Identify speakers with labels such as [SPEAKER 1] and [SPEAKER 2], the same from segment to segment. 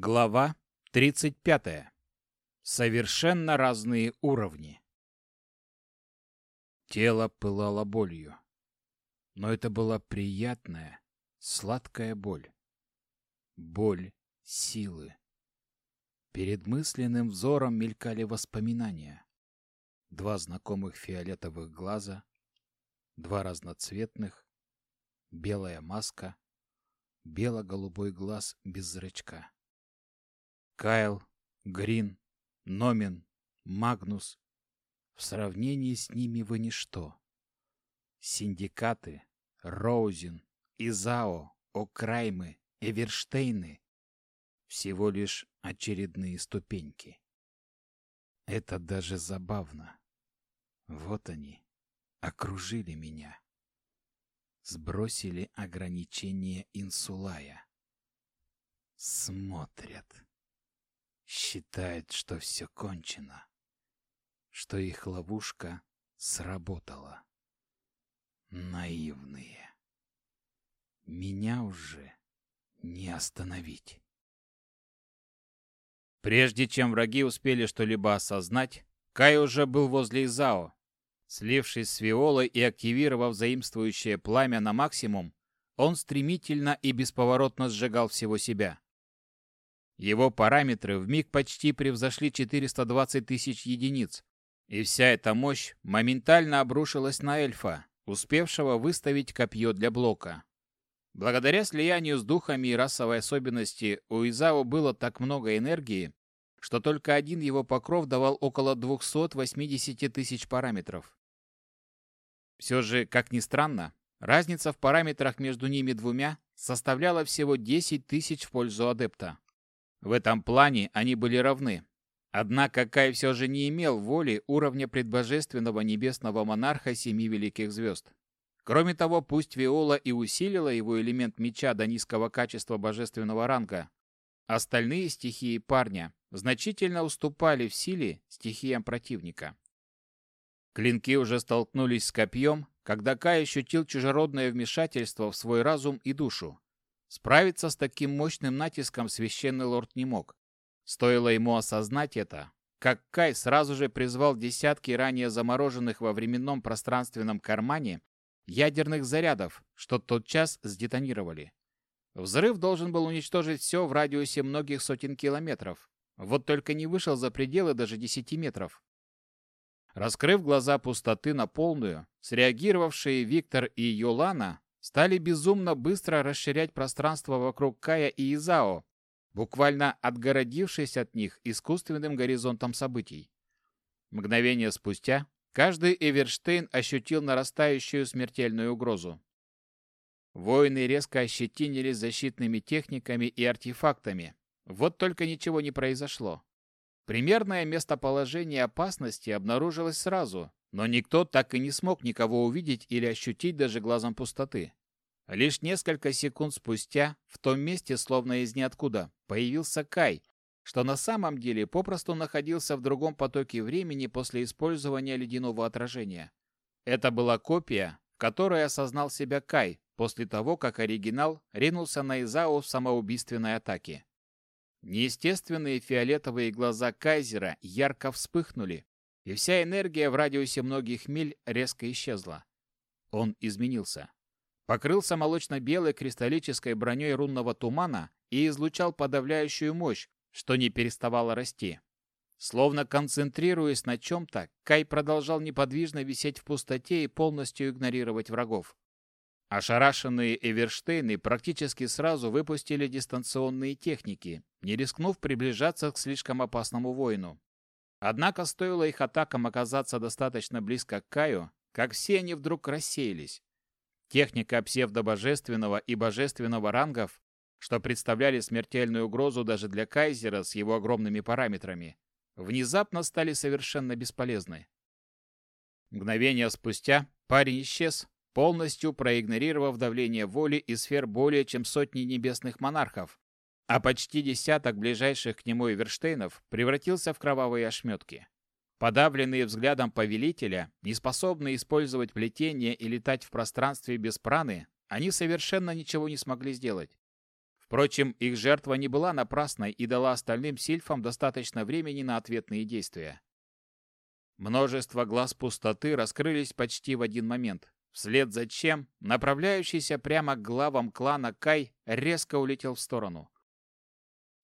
[SPEAKER 1] Глава 35. Совершенно разные уровни. Тело пылало болью. Но это была приятная, сладкая боль. Боль силы. Перед мысленным взором мелькали воспоминания. Два знакомых фиолетовых глаза, два разноцветных, белая маска, бело-голубой глаз без зрачка. Кайл, Грин, Номин, Магнус. В сравнении с ними вы ничто. Синдикаты, Роузен, Изао, О'Краймы, Эверштейны — всего лишь очередные ступеньки. Это даже забавно. Вот они, окружили меня. Сбросили ограничения инсулая. Смотрят. Считают, что все кончено. Что их ловушка сработала. Наивные. Меня уже не остановить. Прежде чем враги успели что-либо осознать, Кай уже был возле Изао. Слившись с Виолой и активировав заимствующее пламя на максимум, он стремительно и бесповоротно сжигал всего себя. Его параметры в миг почти превзошли 420 тысяч единиц, и вся эта мощь моментально обрушилась на эльфа, успевшего выставить копье для блока. Благодаря слиянию с духами и расовой особенности у Изао было так много энергии, что только один его покров давал около 280 тысяч параметров. Все же, как ни странно, разница в параметрах между ними двумя составляла всего 10 тысяч в пользу адепта. В этом плане они были равны. Однако Кай все же не имел воли уровня предбожественного небесного монарха Семи Великих Звезд. Кроме того, пусть Виола и усилила его элемент меча до низкого качества божественного ранга, остальные стихии парня значительно уступали в силе стихиям противника. Клинки уже столкнулись с копьем, когда Кай ощутил чужеродное вмешательство в свой разум и душу. Справиться с таким мощным натиском священный лорд не мог. Стоило ему осознать это, как Кай сразу же призвал десятки ранее замороженных во временном пространственном кармане ядерных зарядов, что тотчас сдетонировали. Взрыв должен был уничтожить все в радиусе многих сотен километров. Вот только не вышел за пределы даже 10 метров. Раскрыв глаза пустоты на полную, среагировавшие Виктор и Йолана стали безумно быстро расширять пространство вокруг Кая и Изао, буквально отгородившись от них искусственным горизонтом событий. Мгновение спустя каждый Эверштейн ощутил нарастающую смертельную угрозу. Воины резко ощетинились защитными техниками и артефактами. Вот только ничего не произошло. Примерное местоположение опасности обнаружилось сразу, но никто так и не смог никого увидеть или ощутить даже глазом пустоты. Лишь несколько секунд спустя, в том месте, словно из ниоткуда, появился Кай, что на самом деле попросту находился в другом потоке времени после использования ледяного отражения. Это была копия, в которой осознал себя Кай после того, как оригинал ринулся на Изао в самоубийственной атаке. Неестественные фиолетовые глаза Кайзера ярко вспыхнули, и вся энергия в радиусе многих миль резко исчезла. Он изменился. Покрылся молочно-белой кристаллической броней рунного тумана и излучал подавляющую мощь, что не переставало расти. Словно концентрируясь на чем-то, Кай продолжал неподвижно висеть в пустоте и полностью игнорировать врагов. Ошарашенные Эверштейны практически сразу выпустили дистанционные техники, не рискнув приближаться к слишком опасному воину. Однако стоило их атакам оказаться достаточно близко к Каю, как все они вдруг рассеялись. Техника псевдобожественного и божественного рангов, что представляли смертельную угрозу даже для Кайзера с его огромными параметрами, внезапно стали совершенно бесполезны. Мгновение спустя парень исчез, полностью проигнорировав давление воли и сфер более чем сотни небесных монархов, а почти десяток ближайших к нему Эверштейнов превратился в кровавые ошметки. Подавленные взглядом повелителя, неспособные использовать плетение и летать в пространстве без праны, они совершенно ничего не смогли сделать. Впрочем, их жертва не была напрасной и дала остальным сильфам достаточно времени на ответные действия. Множество глаз пустоты раскрылись почти в один момент, вслед за чем направляющийся прямо к главам клана Кай резко улетел в сторону.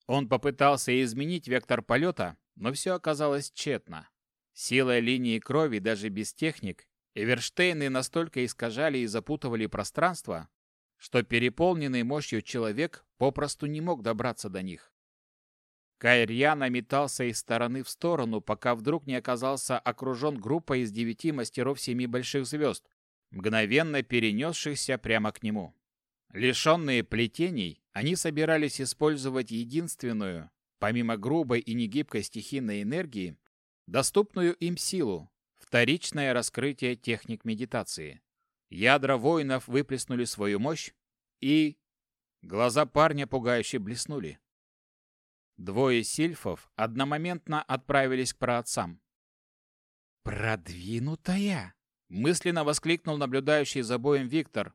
[SPEAKER 1] Он попытался изменить вектор полета, но все оказалось тщетно. Силой линии крови даже без техник Эверштейны настолько искажали и запутывали пространство, что переполненный мощью человек попросту не мог добраться до них. Кайрьяна метался из стороны в сторону, пока вдруг не оказался окружен группой из девяти мастеров семи больших звезд, мгновенно перенесшихся прямо к нему. Лишенные плетений, они собирались использовать единственную, помимо грубой и негибкой стихийной энергии, доступную им силу – вторичное раскрытие техник медитации. Ядра воинов выплеснули свою мощь, и... Глаза парня пугающе блеснули. Двое сильфов одномоментно отправились к праотцам. «Продвинутая!» — мысленно воскликнул наблюдающий за боем Виктор.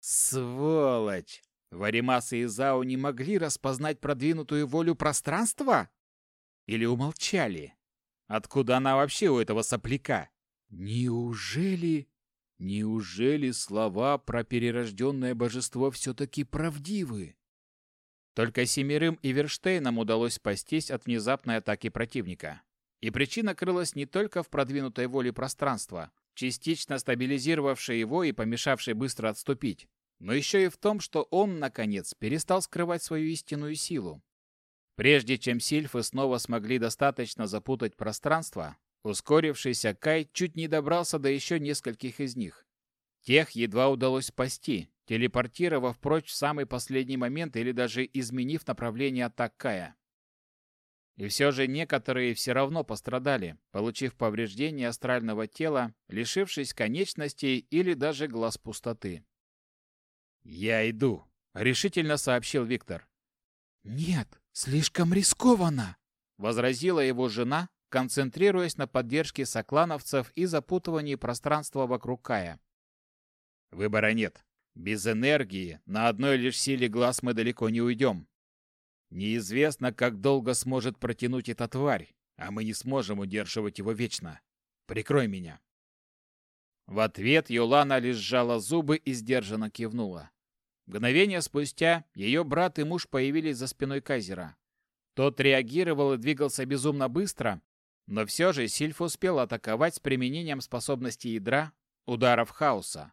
[SPEAKER 1] «Сволочь! Варимасы и Зао не могли распознать продвинутую волю пространства? Или умолчали? Откуда она вообще у этого сопляка? Неужели... Неужели слова про перерожденное божество все-таки правдивы? Только Семерым и Верштейнам удалось спастись от внезапной атаки противника. И причина крылась не только в продвинутой воле пространства, частично стабилизировавшей его и помешавшей быстро отступить, но еще и в том, что он, наконец, перестал скрывать свою истинную силу. Прежде чем сильфы снова смогли достаточно запутать пространство, Ускорившийся Кай чуть не добрался до еще нескольких из них. Тех едва удалось спасти, телепортировав прочь в самый последний момент или даже изменив направление атак Кая. И все же некоторые все равно пострадали, получив повреждения астрального тела, лишившись конечностей или даже глаз пустоты. «Я иду», — решительно сообщил Виктор. «Нет, слишком рискованно», — возразила его жена, концентрируясь на поддержке соклановцев и запутывании пространства вокруг Кая. Выбора нет. Без энергии на одной лишь силе глаз мы далеко не уйдем. Неизвестно, как долго сможет протянуть эта тварь, а мы не сможем удерживать его вечно. Прикрой меня. В ответ Юлана лишь сжала зубы и сдержанно кивнула. Мгновение спустя ее брат и муж появились за спиной Кайзера. Тот реагировал и двигался безумно быстро, но все же Сильф успел атаковать с применением способности ядра ударов хаоса.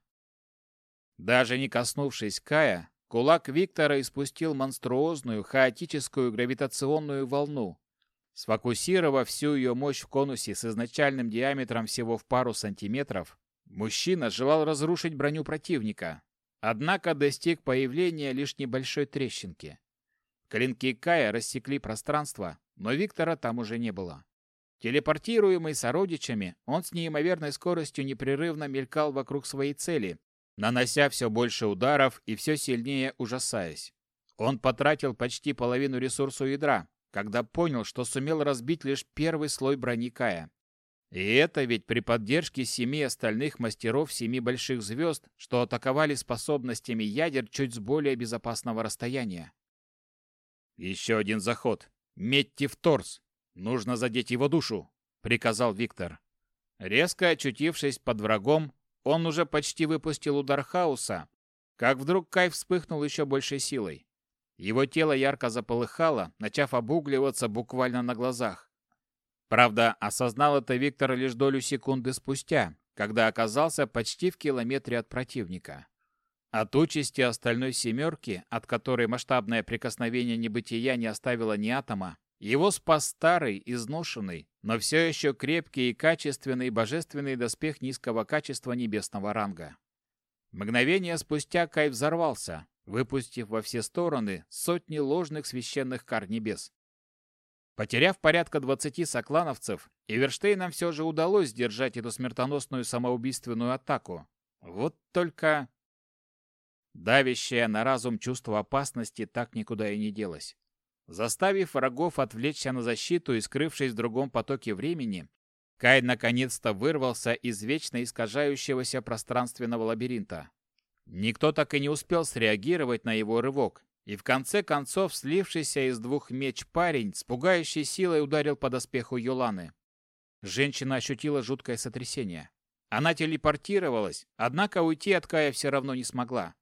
[SPEAKER 1] Даже не коснувшись Кая, кулак Виктора испустил монструозную хаотическую гравитационную волну. Сфокусировав всю ее мощь в конусе с изначальным диаметром всего в пару сантиметров, мужчина желал разрушить броню противника, однако достиг появления лишь небольшой трещинки. Клинки Кая рассекли пространство, но Виктора там уже не было. Телепортируемый сородичами, он с неимоверной скоростью непрерывно мелькал вокруг своей цели, нанося все больше ударов и все сильнее ужасаясь. Он потратил почти половину ресурсу ядра, когда понял, что сумел разбить лишь первый слой брони Кая. И это ведь при поддержке семи остальных мастеров семи больших звезд, что атаковали способностями ядер чуть с более безопасного расстояния. Еще один заход. Метьте в торс. «Нужно задеть его душу», — приказал Виктор. Резко очутившись под врагом, он уже почти выпустил удар хаоса, как вдруг Кай вспыхнул еще большей силой. Его тело ярко заполыхало, начав обугливаться буквально на глазах. Правда, осознал это Виктор лишь долю секунды спустя, когда оказался почти в километре от противника. От участи остальной «семерки», от которой масштабное прикосновение небытия не оставило ни атома, его спас старый, изношенный, но все еще крепкий и качественный божественный доспех низкого качества небесного ранга. Мгновение спустя Кай взорвался, выпустив во все стороны сотни ложных священных кар небес. Потеряв порядка двадцати соклановцев, Эверштейнам все же удалось сдержать эту смертоносную самоубийственную атаку. Вот только... Давящее на разум чувство опасности так никуда и не делось. Заставив врагов отвлечься на защиту и скрывшись в другом потоке времени, Кай наконец-то вырвался из вечно искажающегося пространственного лабиринта. Никто так и не успел среагировать на его рывок, И в конце концов слившийся из двух меч парень с пугающей силой ударил по доспеху Юланы. Женщина ощутила жуткое сотрясение. Она телепортировалась, однако уйти от Кая все равно не смогла.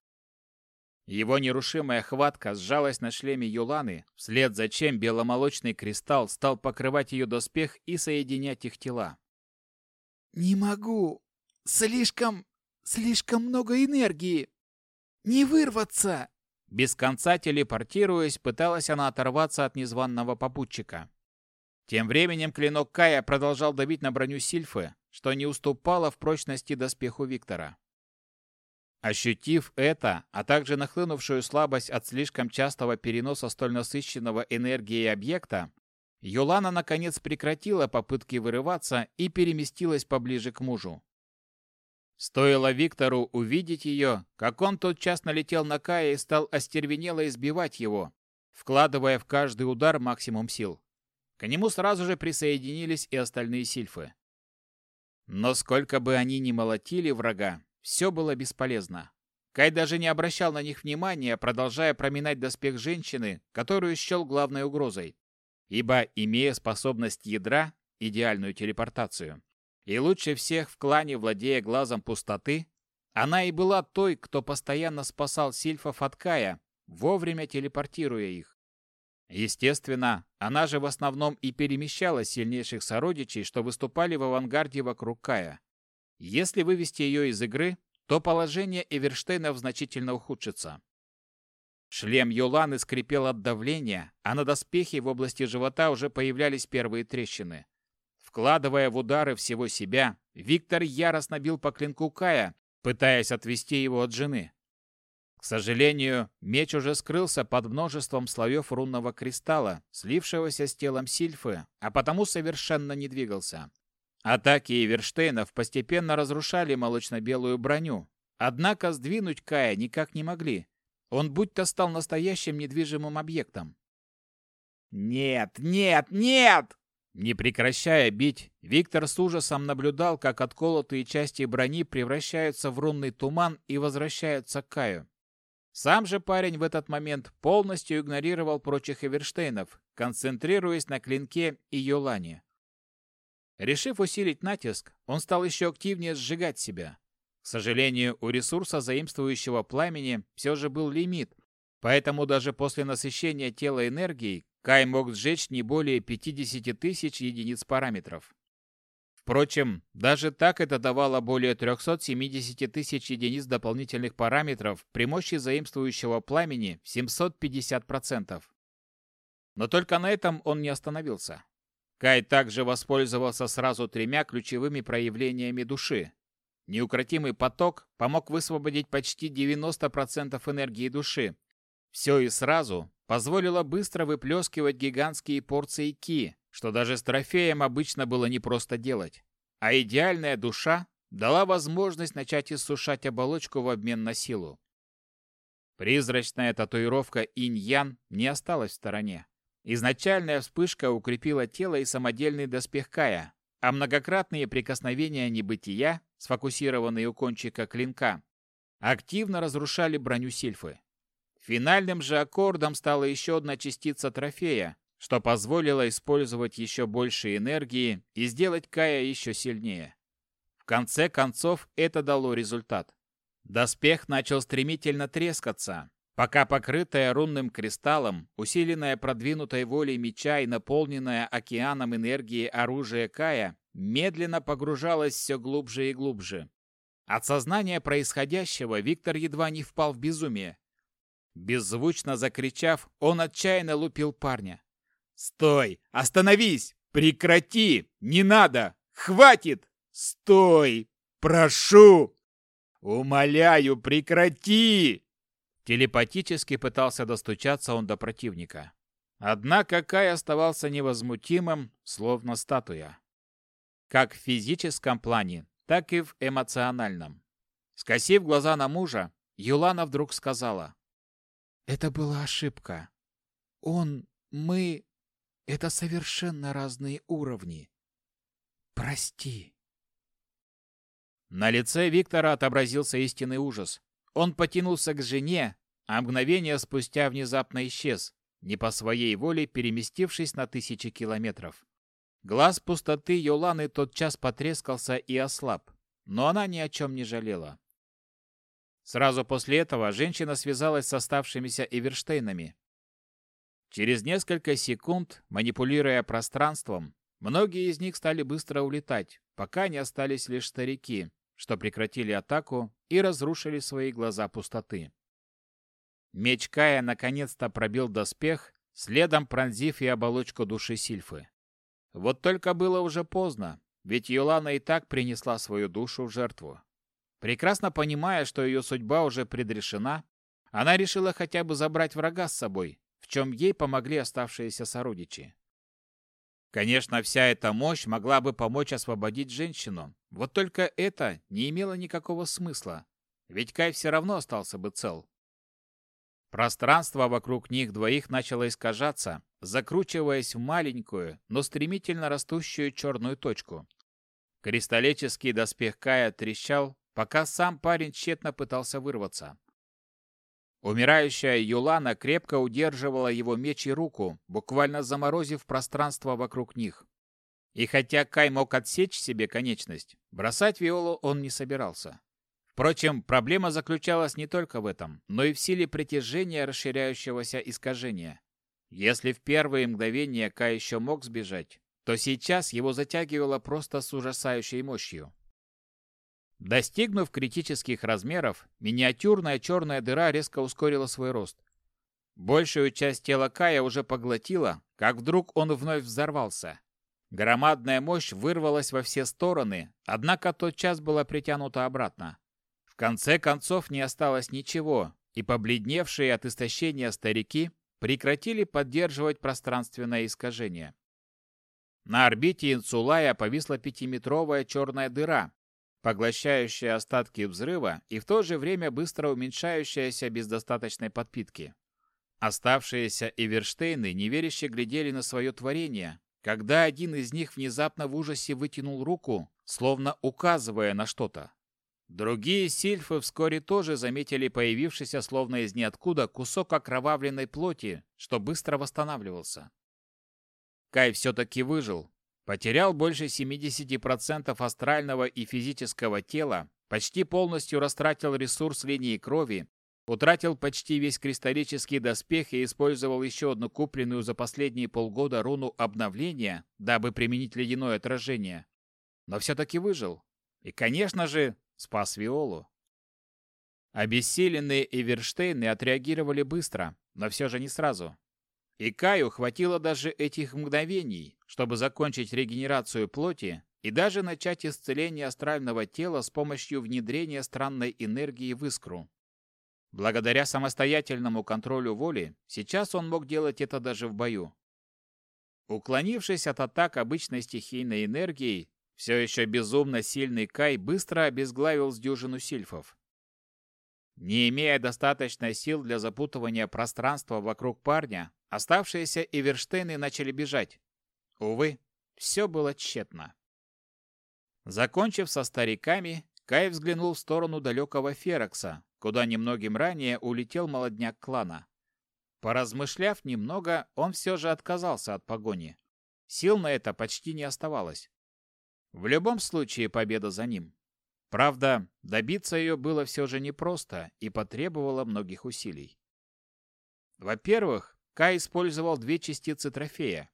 [SPEAKER 1] Его нерушимая хватка сжалась на шлеме Юланы, вслед за чем беломолочный кристалл стал покрывать ее доспех и соединять их тела.
[SPEAKER 2] «Не могу! Слишком... слишком много энергии! Не вырваться!»
[SPEAKER 1] Без конца телепортируясь, пыталась она оторваться от незваного попутчика. Тем временем клинок Кая продолжал давить на броню Сильфы, что не уступало в прочности доспеху Виктора. Ощутив это, а также нахлынувшую слабость от слишком частого переноса столь насыщенного энергией объекта, Юлана наконец прекратила попытки вырываться и переместилась поближе к мужу. Стоило Виктору увидеть ее, как он тотчас налетел на Кая и стал остервенело избивать его, вкладывая в каждый удар максимум сил. К нему сразу же присоединились и остальные сильфы. Но сколько бы они ни молотили врага, все было бесполезно. Кай даже не обращал на них внимания, продолжая проминать доспех женщины, которую счел главной угрозой. Ибо, имея способность ядра, идеальную телепортацию, и лучше всех в клане, владея глазом пустоты, она и была той, кто постоянно спасал сильфов от Кая, вовремя телепортируя их. Естественно, она же в основном и перемещала сильнейших сородичей, что выступали в авангарде вокруг Кая. Если вывести ее из игры, то положение Эверштейнов значительно ухудшится. Шлем Юланы скрипел от давления, а на доспехе в области живота уже появлялись первые трещины. Вкладывая в удары всего себя, Виктор яростно бил по клинку Кая, пытаясь отвести его от жены. К сожалению, меч уже скрылся под множеством слоев рунного кристалла, слившегося с телом Сильфы, а потому совершенно не двигался. Атаки Эверштейнов постепенно разрушали молочно-белую броню, однако сдвинуть Кая никак не могли. Он будто стал настоящим недвижимым объектом. «Нет, нет, нет!» Не прекращая бить, Виктор с ужасом наблюдал, как отколотые части брони превращаются в рунный туман и возвращаются к Каю. Сам же парень в этот момент полностью игнорировал прочих Эверштейнов, концентрируясь на клинке и Йолане. Решив усилить натиск, он стал еще активнее сжигать себя. К сожалению, у ресурса заимствующего пламени все же был лимит, поэтому даже после насыщения тела энергией Кай мог сжечь не более 50 тысяч единиц параметров. Впрочем, даже так это давало более 370 тысяч единиц дополнительных параметров при мощи заимствующего пламени в 750%. Но только на этом он не остановился. Кай также воспользовался сразу тремя ключевыми проявлениями души. Неукротимый поток помог высвободить почти 90% энергии души. Все и сразу, позволило быстро выплескивать гигантские порции ки, что даже с трофеем обычно было непросто делать. А идеальная душа дала возможность начать иссушать оболочку в обмен на силу. Призрачная татуировка инь-ян не осталась в стороне. Изначальная вспышка укрепила тело и самодельный доспех Кая, а многократные прикосновения небытия, сфокусированные у кончика клинка, активно разрушали броню Сильфы. Финальным же аккордом стала еще одна частица трофея, что позволило использовать еще больше энергии и сделать Кая еще сильнее. В конце концов это дало результат. Доспех начал стремительно трескаться, пока покрытая рунным кристаллом, усиленная продвинутой волей меча и наполненная океаном энергии оружия Кая, медленно погружалась все глубже и глубже. От сознания происходящего Виктор едва не впал в безумие. Беззвучно закричав, он отчаянно лупил парня. «Стой! Остановись! Прекрати! Не надо! Хватит! Стой! Прошу! Умоляю, прекрати!» Телепатически пытался достучаться он до противника. Однако Кай оставался невозмутимым, словно статуя. Как в физическом плане, так и в эмоциональном. Скосив глаза на мужа, Юлана вдруг сказала.
[SPEAKER 2] Это была ошибка. Он, мы... Это совершенно разные уровни. Прости.
[SPEAKER 1] На лице Виктора отобразился истинный ужас. Он потянулся к жене, а мгновение спустя внезапно исчез, не по своей воле переместившись на тысячи километров. Глаз пустоты Йоланы тотчас потрескался и ослаб, но она ни о чем не жалела. Сразу после этого женщина связалась с оставшимися Эверштейнами. Через несколько секунд, манипулируя пространством, многие из них стали быстро улетать, пока не остались лишь старики, что прекратили атаку и разрушили свои глаза пустоты. Меч Кая наконец-то пробил доспех, следом пронзив и оболочку души Сильфы. Вот только было уже поздно, ведь Юлана и так принесла свою душу в жертву. Прекрасно понимая, что ее судьба уже предрешена, она решила хотя бы забрать врага с собой, в чем ей помогли оставшиеся сородичи. Конечно, вся эта мощь могла бы помочь освободить женщину, вот только это не имело никакого смысла, ведь Кай все равно остался бы цел. Пространство вокруг них двоих начало искажаться, закручиваясь в маленькую, но стремительно растущую черную точку. Кристаллический доспех Кая трещал, пока сам парень тщетно пытался вырваться. Умирающая Юлана крепко удерживала его меч и руку, буквально заморозив пространство вокруг них. И хотя Кай мог отсечь себе конечность, бросать Виолу он не собирался. Впрочем, проблема заключалась не только в этом, но и в силе притяжения расширяющегося искажения. Если в первые мгновения Кай еще мог сбежать, то сейчас его затягивало просто с ужасающей мощью. Достигнув критических размеров, миниатюрная черная дыра резко ускорила свой рост. Большую часть тела Кая уже поглотила, как вдруг он вновь взорвался. Громадная мощь вырвалась во все стороны, однако тотчас была притянута обратно. В конце концов не осталось ничего, и побледневшие от истощения старики прекратили поддерживать пространственное искажение. На орбите Инсулая повисла пятиметровая черная дыра, поглощающая остатки взрыва и в то же время быстро уменьшающаяся без достаточной подпитки. Оставшиеся Эверштейны неверяще глядели на свое творение, когда один из них внезапно в ужасе вытянул руку, словно указывая на что-то. Другие сильфы вскоре тоже заметили появившийся словно из ниоткуда кусок окровавленной плоти, что быстро восстанавливался. Кай все-таки выжил. Потерял больше 70% астрального и физического тела, почти полностью растратил ресурс линии крови, утратил почти весь кристаллический доспех и использовал еще одну купленную за последние полгода руну обновления, дабы применить ледяное отражение. Но все-таки выжил. И, конечно же, Спас Виолу. Обессиленные Эверштейны отреагировали быстро, но все же не сразу. И Каю хватило даже этих мгновений, чтобы закончить регенерацию плоти и даже начать исцеление астрального тела с помощью внедрения странной энергии в искру. Благодаря самостоятельному контролю воли, сейчас он мог делать это даже в бою. Уклонившись от атак обычной стихийной энергией, все еще безумно сильный Кай быстро обезглавил с дюжину сильфов. Не имея достаточной сил для запутывания пространства вокруг парня, оставшиеся Эверштейны начали бежать. Увы, все было тщетно. Закончив со стариками, Кай взглянул в сторону далекого Ферокса, куда немногим ранее улетел молодняк клана. Поразмышляв немного, он все же отказался от погони. Сил на это почти не оставалось. В любом случае победа за ним. Правда, добиться ее было все же непросто и потребовало многих усилий. Во-первых, Кай использовал две частицы трофея.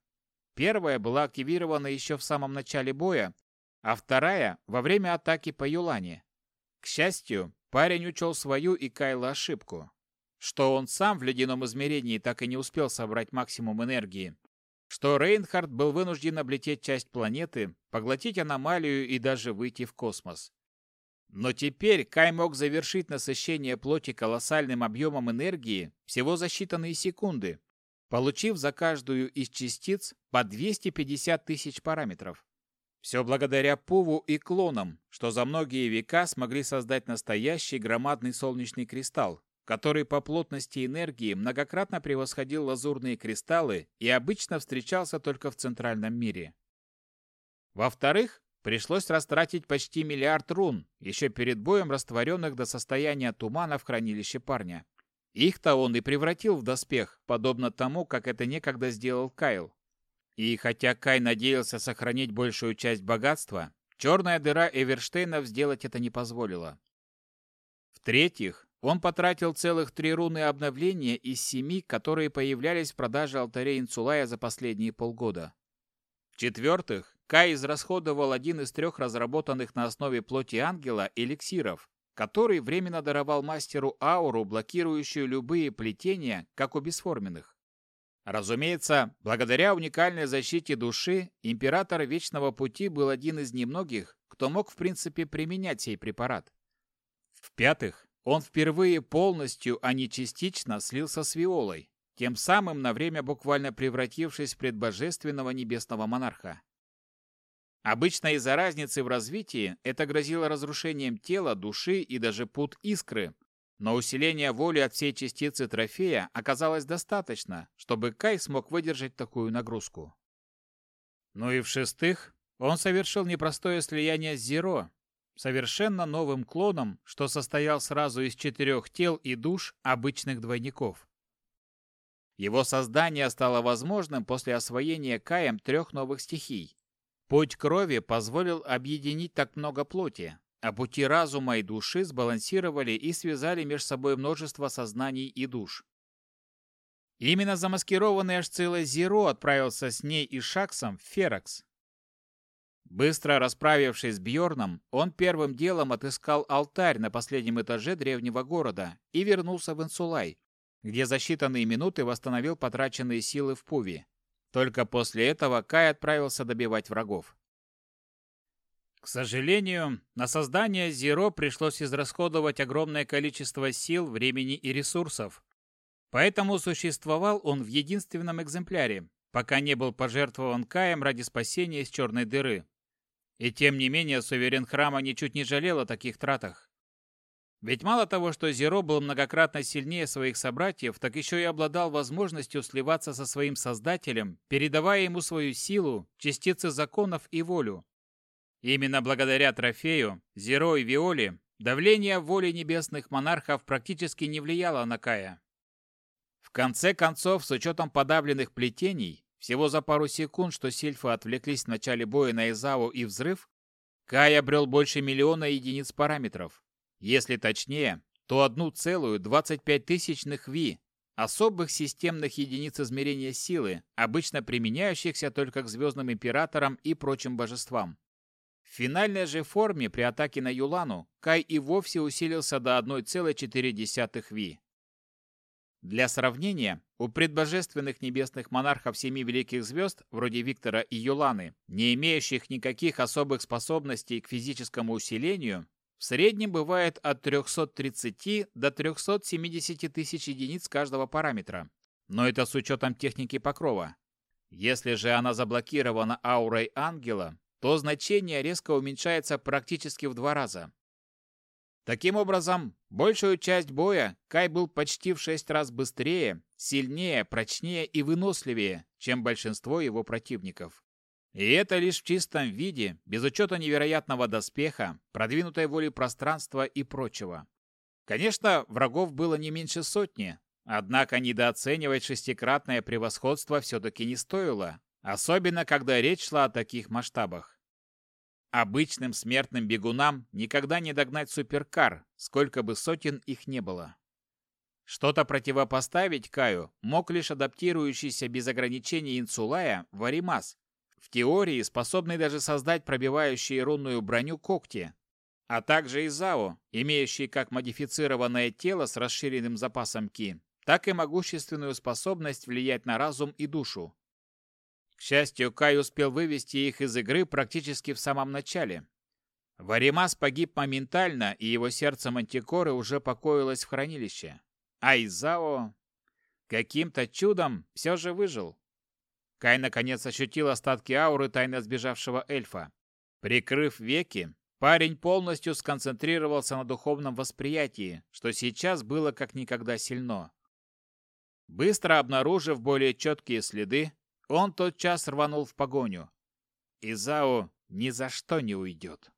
[SPEAKER 1] Первая была активирована еще в самом начале боя, а вторая – во время атаки по Юлане. К счастью, парень учел свою и Кайла ошибку. Что он сам в ледяном измерении так и не успел собрать максимум энергии, что Рейнхард был вынужден облететь часть планеты, поглотить аномалию и даже выйти в космос. Но теперь Кай мог завершить насыщение плоти колоссальным объемом энергии всего за считанные секунды, получив за каждую из частиц по 250 тысяч параметров. Все благодаря Пуву и клонам, что за многие века смогли создать настоящий громадный солнечный кристалл, который по плотности энергии многократно превосходил лазурные кристаллы и обычно встречался только в центральном мире. Во-вторых, пришлось растратить почти миллиард рун, еще перед боем растворенных до состояния тумана в хранилище парня. Их-то он и превратил в доспех, подобно тому, как это некогда сделал Кайл. И хотя Кай надеялся сохранить большую часть богатства, черная дыра Эверштейнов сделать это не позволила. В-третьих, он потратил целых три руны обновления из семи, которые появлялись в продаже алтарей Инсулая за последние полгода. В-четвертых, Кай израсходовал один из трех разработанных на основе плоти ангела эликсиров, который временно даровал мастеру ауру, блокирующую любые плетения, как у бесформенных. Разумеется, благодаря уникальной защите души, император Вечного Пути был один из немногих, кто мог в принципе применять сей препарат. В-пятых, он впервые полностью, а не частично, слился с Виолой, тем самым на время буквально превратившись в предбожественного небесного монарха. Обычно из-за разницы в развитии это грозило разрушением тела, души и даже пут искры, но усиление воли от всей частицы трофея оказалось достаточно, чтобы Кай смог выдержать такую нагрузку. Ну и в-шестых, он совершил непростое слияние с Зеро, совершенно новым клоном, что состоял сразу из четырех тел и душ обычных двойников. Его создание стало возможным после освоения Каем трех новых стихий. Путь крови позволил объединить так много плоти, а пути разума и души сбалансировали и связали между собой множество сознаний и душ. Именно замаскированный аж целый Зеро отправился с ней и Шаксом в Феракс, Быстро расправившись с Бьорном, он первым делом отыскал алтарь на последнем этаже древнего города и вернулся в Инсулай, где за считанные минуты восстановил потраченные силы в Пуве. Только после этого Кай отправился добивать врагов. К сожалению, на создание Зеро пришлось израсходовать огромное количество сил, времени и ресурсов. Поэтому существовал он в единственном экземпляре, пока не был пожертвован Каем ради спасения из черной дыры. И тем не менее, суверен храма ничуть не жалел о таких тратах. Ведь мало того, что Зеро был многократно сильнее своих собратьев, так еще и обладал возможностью сливаться со своим создателем, передавая ему свою силу, частицы законов и волю. Именно благодаря трофею, Зеро и Виоле, давление воли небесных монархов практически не влияло на Кая. В конце концов, с учетом подавленных плетений, всего за пару секунд, что сильфы отвлеклись в начале боя на Изаву и взрыв, Кай обрел больше миллиона единиц параметров. Если точнее, то одну целую 25 тысячных Ви, особых системных единиц измерения силы, обычно применяющихся только к звездным императорам и прочим божествам. В финальной же форме при атаке на Юлану Кай и вовсе усилился до 1,4 Ви. Для сравнения, у предбожественных небесных монархов семи великих звезд, вроде Виктора и Юланы, не имеющих никаких особых способностей к физическому усилению, в среднем бывает от 330 до 370 тысяч единиц каждого параметра. Но это с учетом техники покрова. Если же она заблокирована аурой ангела, то значение резко уменьшается практически в два раза. Таким образом, большую часть боя Кай был почти в шесть раз быстрее, сильнее, прочнее и выносливее, чем большинство его противников. И это лишь в чистом виде, без учета невероятного доспеха, продвинутой воли пространства и прочего. Конечно, врагов было не меньше сотни, однако недооценивать шестикратное превосходство все-таки не стоило, особенно когда речь шла о таких масштабах. Обычным смертным бегунам никогда не догнать суперкар, сколько бы сотен их не было. Что-то противопоставить Каю мог лишь адаптирующийся без ограничений инсулая Варимас, в теории способный даже создать пробивающие рунную броню когти, а также Изао, имеющий как модифицированное тело с расширенным запасом ки, так и могущественную способность влиять на разум и душу. К счастью, Кай успел вывести их из игры практически в самом начале. Варимас погиб моментально, и его сердце Мантикоры уже покоилось в хранилище. А Изао каким-то чудом все же выжил. Кай наконец ощутил остатки ауры тайно сбежавшего эльфа. Прикрыв веки, парень полностью сконцентрировался на духовном восприятии, что сейчас было как никогда сильно. Быстро обнаружив более четкие следы, он тотчас рванул в погоню. Изао ни за что не уйдет.